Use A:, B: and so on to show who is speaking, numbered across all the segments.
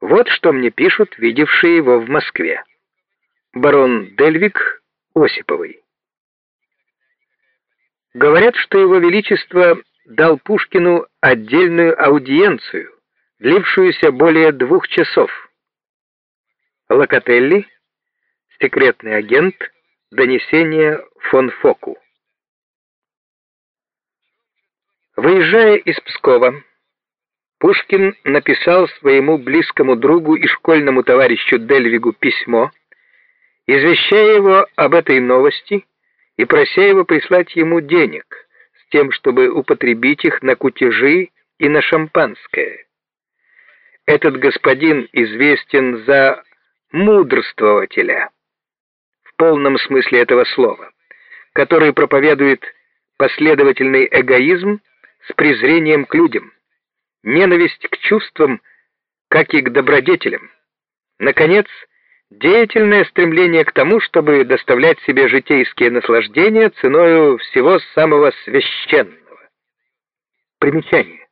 A: Вот что мне пишут видевшие его в Москве. Барон Дельвик Осиповый. Говорят, что его величество дал Пушкину отдельную аудиенцию, длившуюся более двух часов. Локотелли, секретный агент, донесение фон Фоку. Выезжая из Пскова, Пушкин написал своему близкому другу и школьному товарищу Дельвигу письмо, извещая его об этой новости и прося его прислать ему денег с тем, чтобы употребить их на кутежи и на шампанское. Этот господин известен за мудрствователя в полном смысле этого слова, который проповедует последовательный эгоизм с презрением к людям, ненависть к чувствам, как и к добродетелям. Наконец, деятельное стремление к тому, чтобы доставлять себе житейские наслаждения ценою всего самого священного. Примечание.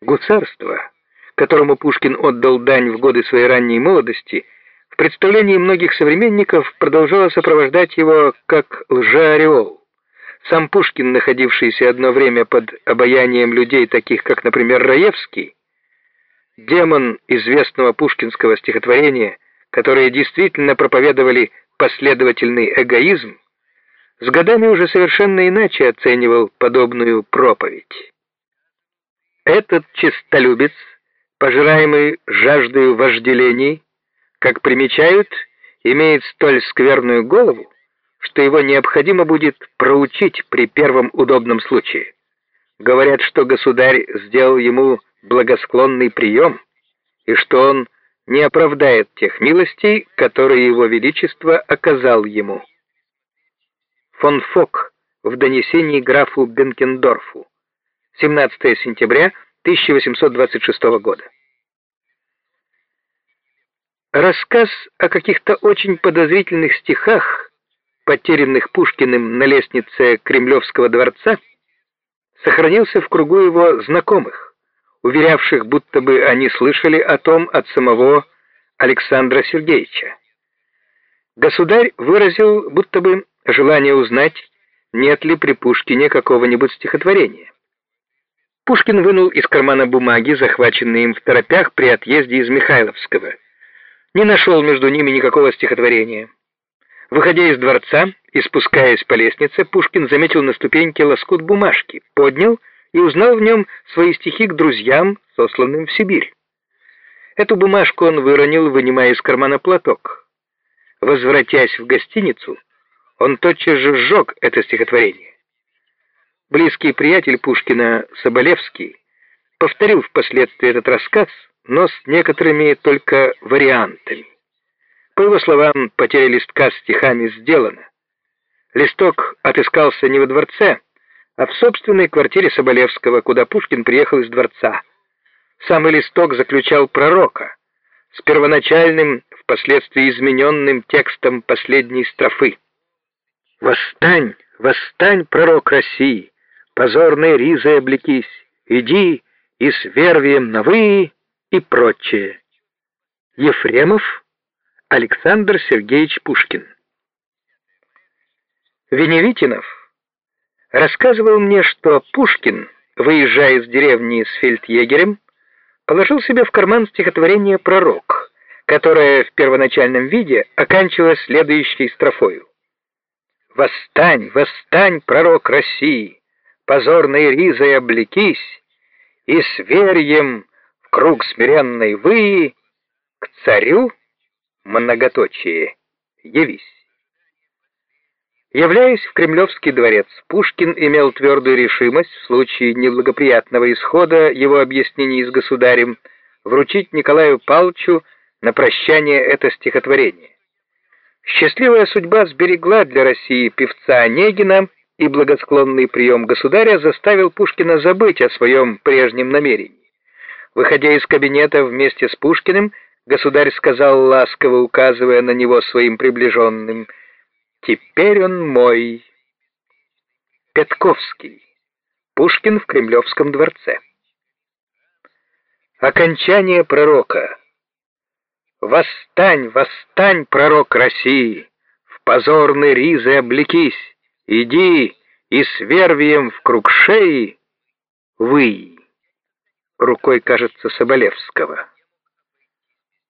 A: Гусарство, которому Пушкин отдал дань в годы своей ранней молодости, в представлении многих современников продолжало сопровождать его как лжеореол. Сам Пушкин, находившийся одно время под обаянием людей, таких как, например, Раевский, демон известного пушкинского стихотворения – которые действительно проповедовали последовательный эгоизм, с годами уже совершенно иначе оценивал подобную проповедь. Этот честолюбец, пожираемый жаждою вожделений, как примечают, имеет столь скверную голову, что его необходимо будет проучить при первом удобном случае. Говорят, что государь сделал ему благосклонный прием, и что он не оправдает тех милостей, которые его величество оказал ему. Фон Фок в донесении графу Бенкендорфу. 17 сентября 1826 года. Рассказ о каких-то очень подозрительных стихах, потерянных Пушкиным на лестнице Кремлевского дворца, сохранился в кругу его знакомых уверявших, будто бы они слышали о том от самого Александра Сергеевича. Государь выразил будто бы желание узнать, нет ли при Пушкине какого-нибудь стихотворения. Пушкин вынул из кармана бумаги, захваченные им в торопях при отъезде из Михайловского. Не нашел между ними никакого стихотворения. Выходя из дворца и спускаясь по лестнице, Пушкин заметил на ступеньке лоскут бумажки, поднял и узнал в нем свои стихи к друзьям, сосланным в Сибирь. Эту бумажку он выронил, вынимая из кармана платок. Возвратясь в гостиницу, он тотчас же сжег это стихотворение. Близкий приятель Пушкина Соболевский повторил впоследствии этот рассказ, но с некоторыми только вариантами. По его словам, потеря листка стихами сделана. Листок отыскался не во дворце, а в собственной квартире Соболевского, куда Пушкин приехал из дворца. Самый листок заключал пророка с первоначальным, впоследствии измененным текстом последней строфы. «Восстань, восстань, пророк России, позорной ризой облекись, иди и с вервием новые и прочее». Ефремов Александр Сергеевич Пушкин Веневитинов рассказывал мне, что Пушкин, выезжая из деревни с фельдъегерем, положил себе в карман стихотворение «Пророк», которое в первоначальном виде оканчивалось следующей строфою. «Восстань, восстань, пророк России, позорной ризой облекись, и с верьем в круг смиренной вы к царю многоточие явись». Являясь в Кремлевский дворец, Пушкин имел твердую решимость в случае неблагоприятного исхода его объяснений с государем вручить Николаю Павловичу на прощание это стихотворение. Счастливая судьба сберегла для России певца Онегина, и благосклонный прием государя заставил Пушкина забыть о своем прежнем намерении. Выходя из кабинета вместе с Пушкиным, государь сказал ласково, указывая на него своим приближенным – Теперь он мой. Петковский. Пушкин в Кремлевском дворце. Окончание пророка. Восстань, восстань, пророк России, в позорной ризы облекись, иди и с вервием в круг шеи вый. Рукой, кажется, Соболевского.